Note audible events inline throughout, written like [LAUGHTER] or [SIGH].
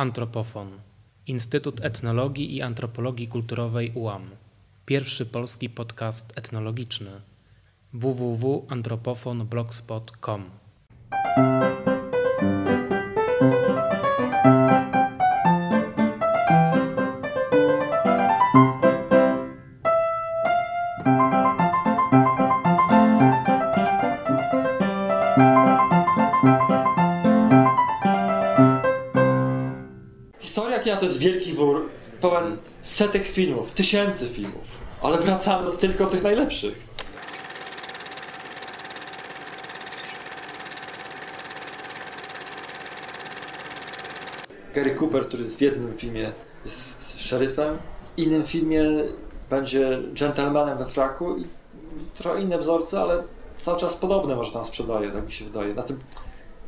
Antropofon. Instytut Etnologii i Antropologii Kulturowej UAM. Pierwszy polski podcast etnologiczny. www.antropofon.blogspot.com Historia kina to jest wielki wór, pełen setek filmów, tysięcy filmów, ale wracamy do tylko tych najlepszych. Gary Cooper, który w jednym filmie jest szeryfem, w innym filmie będzie gentlemanem we fraku i trochę inne wzorce, ale cały czas podobne może tam sprzedaje, tak mi się wydaje. Na tym,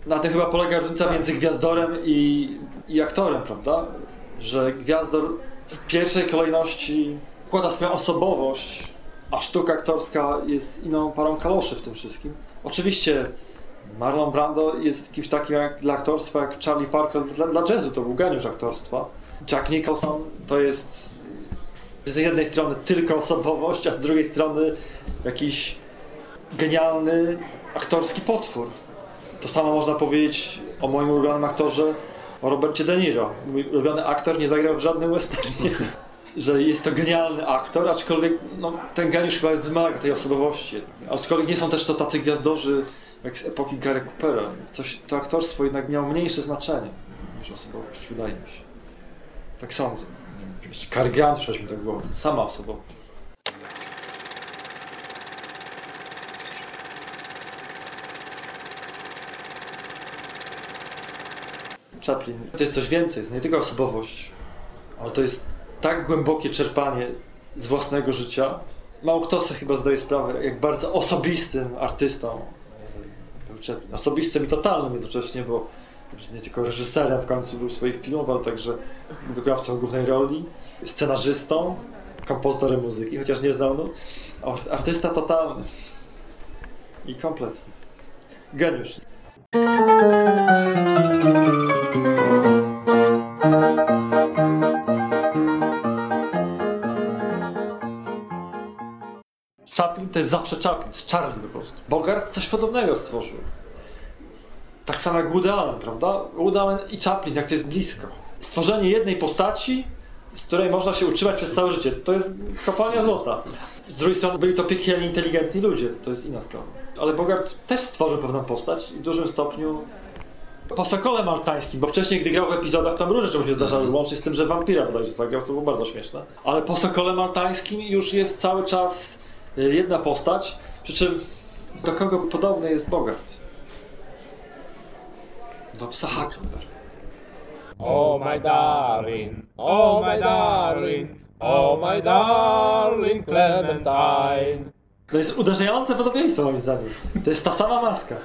na tym chyba polega różnica między gwiazdorem i, i aktorem, prawda? Że gwiazdor w pierwszej kolejności wkłada swoją osobowość, a sztuka aktorska jest inną parą kaloszy w tym wszystkim. Oczywiście Marlon Brando jest kimś takim jak dla aktorstwa, jak Charlie Parker dla, dla jazzu, to był geniusz aktorstwa. Jack Nicholson to jest z jednej strony tylko osobowość, a z drugiej strony jakiś genialny aktorski potwór. To samo można powiedzieć o moim ulubionym aktorze, o Robercie De Niro. Mój ulubiony aktor nie zagrał w żadnym westernie. [LAUGHS] Że jest to genialny aktor, aczkolwiek no, ten geniusz chyba wymaga tej osobowości. Aczkolwiek nie są też to tacy gwiazdorzy jak z epoki Gary Coopera. Coś, to aktorstwo jednak miało mniejsze znaczenie niż osobowość, wydaje mi się. Tak sądzę. Jeszcze Cary Grant przychodzi mi do głowy. Sama osobowość. Chaplin. To jest coś więcej, to nie tylko osobowość, ale to jest tak głębokie czerpanie z własnego życia. Mało kto sobie chyba zdaje sprawę, jak bardzo osobistym artystą był Chaplin. Osobistym i totalnym jednocześnie, bo nie tylko reżyserem w końcu był swoich filmów, ale także wykonawcą głównej roli, scenarzystą, kompozytorem muzyki, chociaż nie znał nut. Artysta totalny i kompletny. Geniusz. Chaplin to jest zawsze Chaplin, z Charlie po prostu. Bogart coś podobnego stworzył. Tak samo jak Woody Allen, prawda? Woody Allen i Chaplin, jak to jest blisko. Stworzenie jednej postaci, z której można się utrzymać przez całe życie, to jest kopalnia złota. Z drugiej strony byli to piekielnie inteligentni ludzie, to jest inna sprawa. Ale Bogart też stworzył pewną postać i w dużym stopniu po Sokole Maltańskim, bo wcześniej, gdy grał w epizodach, tam różne rzeczy się zdarzały, łącznie z tym, że wampira bodajże zagrał, co było bardzo śmieszne. Ale po Sokole Maltańskim już jest cały czas y, jedna postać, przy czym do kogo podobny jest Bogart? Do psa Huckleberry. Oh my darling, oh my darling, oh my darling Clementine. To jest uderzające podobieństwo moim zdaniem. To jest ta sama maska.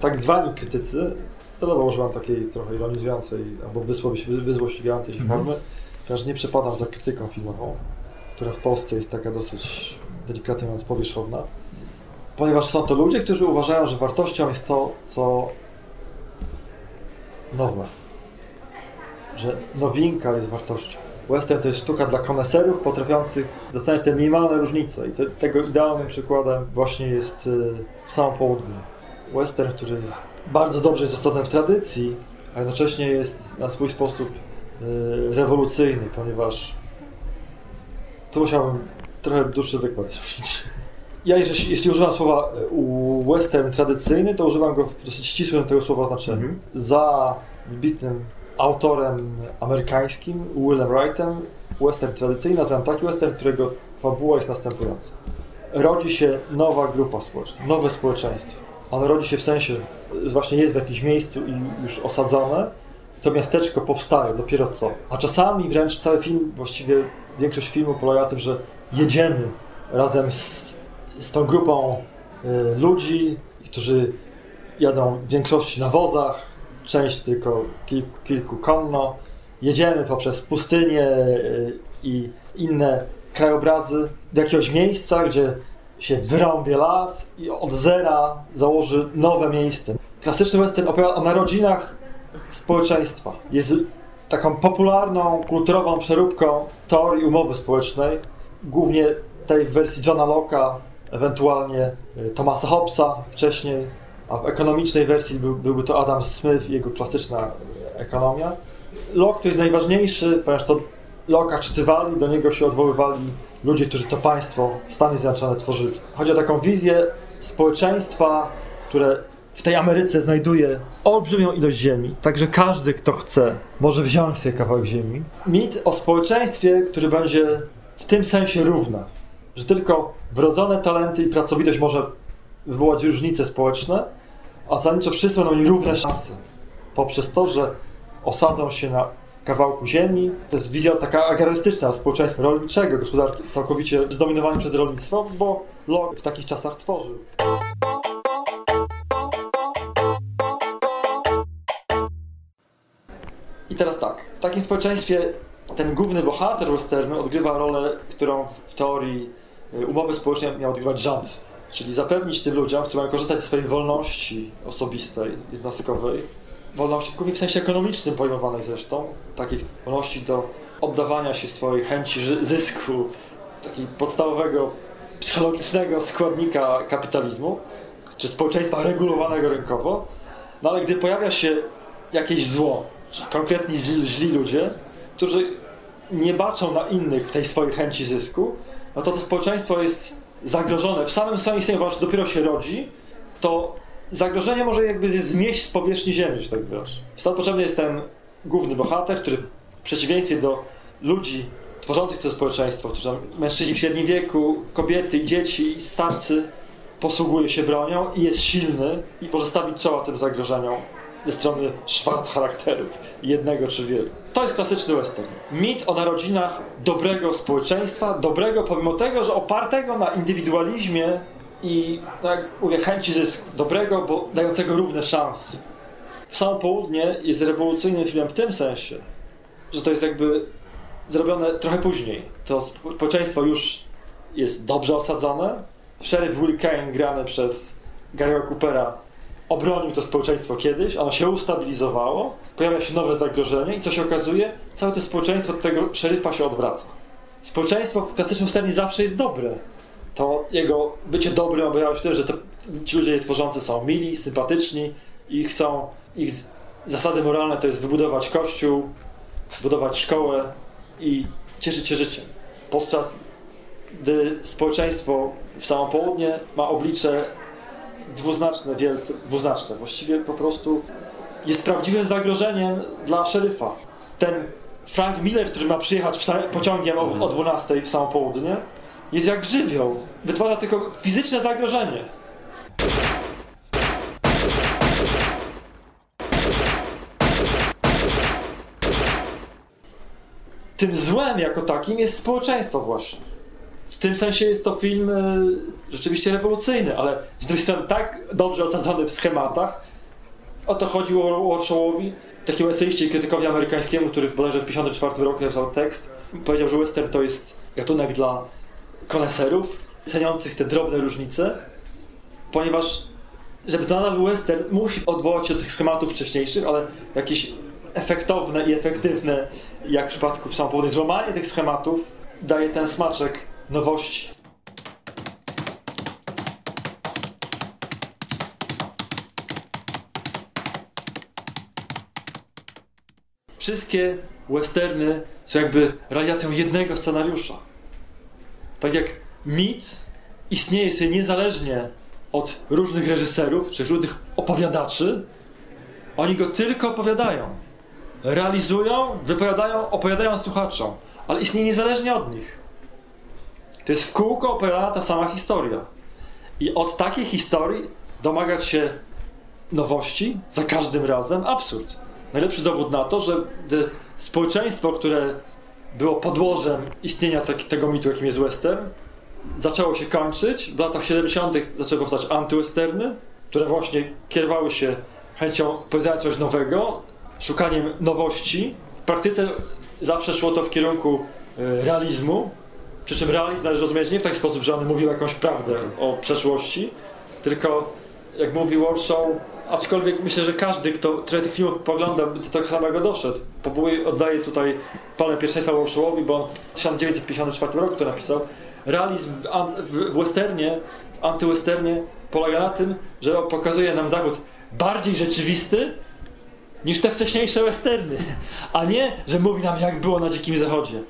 tak zwani krytycy, celowo używam takiej trochę ironizującej albo wyzłośliwiającej się formy, ponieważ nie przepadam za krytyką filmową, która w Polsce jest taka dosyć, delikatnie mówiąc, powierzchowna. Ponieważ są to ludzie, którzy uważają, że wartością jest to, co nowe. Że nowinka jest wartością. Western to jest sztuka dla koneserów potrafiących doceniać te minimalne różnice i te, tego idealnym przykładem właśnie jest y, w samym południu. Western, który bardzo dobrze jest osadem w tradycji, a jednocześnie jest na swój sposób y, rewolucyjny, ponieważ tu musiałbym trochę dłuższy wykład zrobić. Ja, jeśli, jeśli używam słowa y, western tradycyjny, to używam go w dosyć ścisłym tego słowa znaczeniu. Mhm. Za wybitnym autorem amerykańskim, Willem Wrightem, western tradycyjny, nazywam taki western, którego fabuła jest następująca. Rodzi się nowa grupa społeczna, nowe społeczeństwo. Ono rodzi się w sensie, właśnie jest w jakimś miejscu i już osadzone, to miasteczko powstaje dopiero co. A czasami wręcz cały film, właściwie większość filmu polega na tym, że jedziemy razem z, z tą grupą y, ludzi, którzy jadą w większości na wozach, część tylko kilku, kilku konno. Jedziemy poprzez pustynię y, i inne krajobrazy do jakiegoś miejsca, gdzie się wyrąbie las i od zera założy nowe miejsce. Klasyczny western opowiada o narodzinach społeczeństwa. Jest taką popularną, kulturową przeróbką teorii umowy społecznej, głównie tej w wersji Johna Locke'a, ewentualnie y, Thomasa Hobbesa wcześniej, a w ekonomicznej wersji był, byłby to Adam Smith i jego klasyczna y, ekonomia. Locke to jest najważniejszy, ponieważ to Locke'a czytywali, do niego się odwoływali ludzie, którzy to państwo, Stany Zjednoczone tworzyli. Chodzi o taką wizję społeczeństwa, które w tej Ameryce znajduje olbrzymią ilość ziemi, także każdy, kto chce, może wziąć sobie kawałek ziemi. Mit o społeczeństwie, który będzie w tym sensie równe, że tylko wrodzone talenty i pracowitość może wywołać różnice społeczne, a zasadniczo wszyscy będą mieli równe szanse. Poprzez to, że osadzą się na kawałku ziemi. To jest wizja taka agrarystyczna społeczeństwa rolniczego, gospodarki całkowicie zdominowanej przez rolnictwo, bo Locke w takich czasach tworzył. I teraz tak, w takim społeczeństwie ten główny bohater westernu odgrywa rolę, którą w teorii y, umowy społecznej miał odgrywać rząd. Czyli zapewnić tym ludziom, którzy mają korzystać ze swojej wolności osobistej, jednostkowej, wolności głównie w sensie ekonomicznym pojmowanej zresztą, takich wolności do oddawania się swojej chęci zysku, takiego podstawowego psychologicznego składnika kapitalizmu, czy społeczeństwa regulowanego rynkowo. No ale gdy pojawia się jakieś zło, konkretni źli, ludzie, którzy nie baczą na innych w tej swojej chęci zysku, no to to społeczeństwo jest zagrożone w samym swoim ponieważ dopiero się rodzi, to zagrożenie może jakby zmieść z powierzchni ziemi, że tak wiesz. Stąd potrzebny jest ten główny bohater, który w przeciwieństwie do ludzi tworzących to społeczeństwo, którzy mężczyźni w średnim wieku, kobiety, dzieci, starcy, posługuje się bronią i jest silny i może stawić czoła tym zagrożeniom ze strony szwarc charakterów, jednego czy wielu. To jest klasyczny western. Mit o narodzinach dobrego społeczeństwa, dobrego pomimo tego, że opartego na indywidualizmie i, jak mówię, chęci zysku. Dobrego, bo dającego równe szanse. W samo południe jest rewolucyjnym filmem w tym sensie, że to jest jakby zrobione trochę później. To społeczeństwo już jest dobrze osadzone. Szeryf Will Kane grany przez Gary'ego Coopera obronił to społeczeństwo kiedyś, ono się ustabilizowało, pojawia się nowe zagrożenie i co się okazuje? Całe to społeczeństwo od tego szeryfa się odwraca. Społeczeństwo w klasycznym sternie zawsze jest dobre. To jego bycie dobrym objawiało się tym, że ci ludzie je tworzący są mili, sympatyczni i chcą, ich zasady moralne to jest wybudować kościół, budować szkołę i cieszyć się życiem. Podczas gdy społeczeństwo w samo południe ma oblicze dwuznaczne, wielce, dwuznaczne. Właściwie po prostu jest prawdziwym zagrożeniem dla szeryfa. Ten Frank Miller, który ma przyjechać pociągiem o, o 12 w samo południe, jest jak żywioł. Wytwarza tylko fizyczne zagrożenie. Tym złem jako takim jest społeczeństwo właśnie. W tym sensie jest to film e, rzeczywiście rewolucyjny, ale z drugiej strony tak dobrze osadzony w schematach. O to chodziło Warshawowi, takiemu eseiście i krytykowi amerykańskiemu, który w bodajże w 1954 roku napisał tekst. Powiedział, że western to jest gatunek dla koneserów, ceniących te drobne różnice, ponieważ żeby to nadal western, musi odwołać się do tych schematów wcześniejszych, ale jakieś efektowne i efektywne, jak w przypadku w samopołudnie, złamanie tych schematów daje ten smaczek nowości. Wszystkie westerny są jakby realizacją jednego scenariusza. Tak jak mit istnieje sobie niezależnie od różnych reżyserów czy różnych opowiadaczy, oni go tylko opowiadają. Realizują, wypowiadają, opowiadają słuchaczom, ale istnieje niezależnie od nich. To jest w kółko opowiadana ta sama historia. I od takiej historii domagać się nowości za każdym razem absurd. Najlepszy dowód na to, że społeczeństwo, które było podłożem istnienia tego mitu, jakim jest western, zaczęło się kończyć. W latach 70. zaczęły powstać antywesterny, które właśnie kierowały się chęcią powiedzenia coś nowego, szukaniem nowości. W praktyce zawsze szło to w kierunku e, realizmu, przy czym realizm należy rozumieć nie w taki sposób, że on mówił jakąś prawdę o przeszłości, tylko jak mówi Warshaw, aczkolwiek myślę, że każdy, kto trochę tych filmów pogląda, do tego samego doszedł. Powołuję, oddaję tutaj palmę pierwszeństwa Warshawowi, bo on w 1954 roku to napisał. Realizm w, w, w westernie, w antywesternie polega na tym, że pokazuje nam Zachód bardziej rzeczywisty niż te wcześniejsze westerny, a nie, że mówi nam jak było na Dzikim Zachodzie.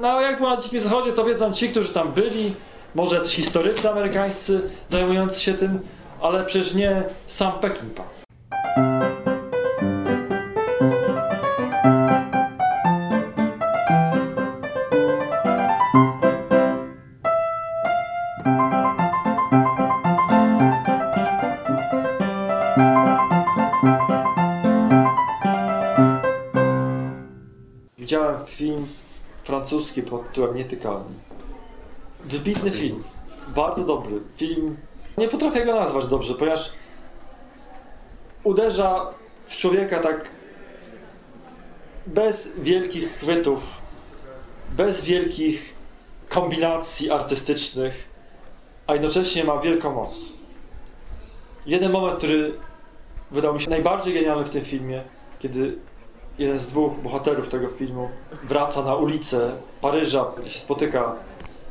No jak było na Dzikim Zachodzie, to wiedzą ci, którzy tam byli, może jacyś historycy amerykańscy zajmujący się tym, ale przecież nie sam Peckinpah. Widziałem film francuski pod tytułem Nietykalny. Wybitny film. Bardzo dobry. Film. Nie potrafię go nazwać dobrze, ponieważ uderza w człowieka tak bez wielkich chwytów, bez wielkich kombinacji artystycznych, a jednocześnie ma wielką moc. Jeden moment, który wydał mi się najbardziej genialny w tym filmie, kiedy jeden z dwóch bohaterów tego filmu wraca na ulicę Paryża, się spotyka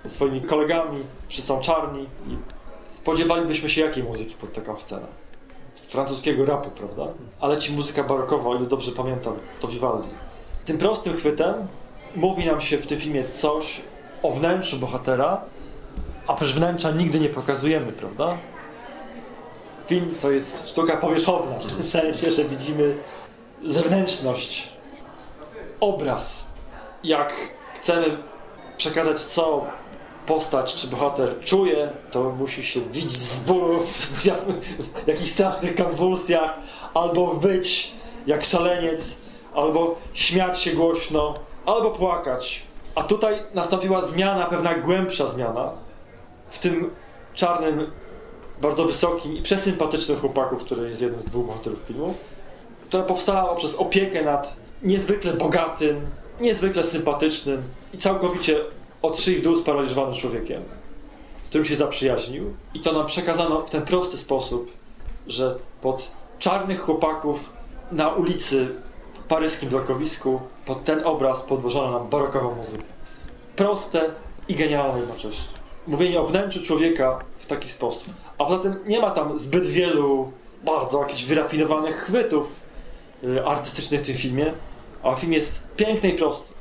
ze swoimi kolegami, wszyscy są czarni i spodziewalibyśmy się jakiej muzyki pod taką scenę. Francuskiego rapu, prawda? Ale ci muzyka barokowa, o ile dobrze pamiętam, to Vivaldi. Tym prostym chwytem mówi nam się w tym filmie coś o wnętrzu bohatera, a przecież wnętrza nigdy nie pokazujemy, prawda? Film to jest sztuka powierzchowna, w tym sensie, że widzimy zewnętrzność, obraz. Jak chcemy przekazać, co postać czy bohater czuje, to musi się widzieć z bólu, w jakichś strasznych konwulsjach, albo wyć jak szaleniec, albo śmiać się głośno, albo płakać. A tutaj nastąpiła zmiana, pewna głębsza zmiana w tym czarnym, bardzo wysokim i przesympatycznym chłopaku, który jest jednym z dwóch bohaterów filmu, która powstała poprzez opiekę nad niezwykle bogatym, niezwykle sympatycznym i całkowicie od szyi w dół sparaliżowanym człowiekiem, z którym się zaprzyjaźnił. I to nam przekazano w ten prosty sposób, że pod czarnych chłopaków na ulicy w paryskim blokowisku pod ten obraz podłożono nam barokową muzykę. Proste i genialne jednocześnie. Mówienie o wnętrzu człowieka w taki sposób. A poza tym nie ma tam zbyt wielu bardzo jakichś wyrafinowanych chwytów y, artystycznych w tym filmie, a film jest piękny i prosty.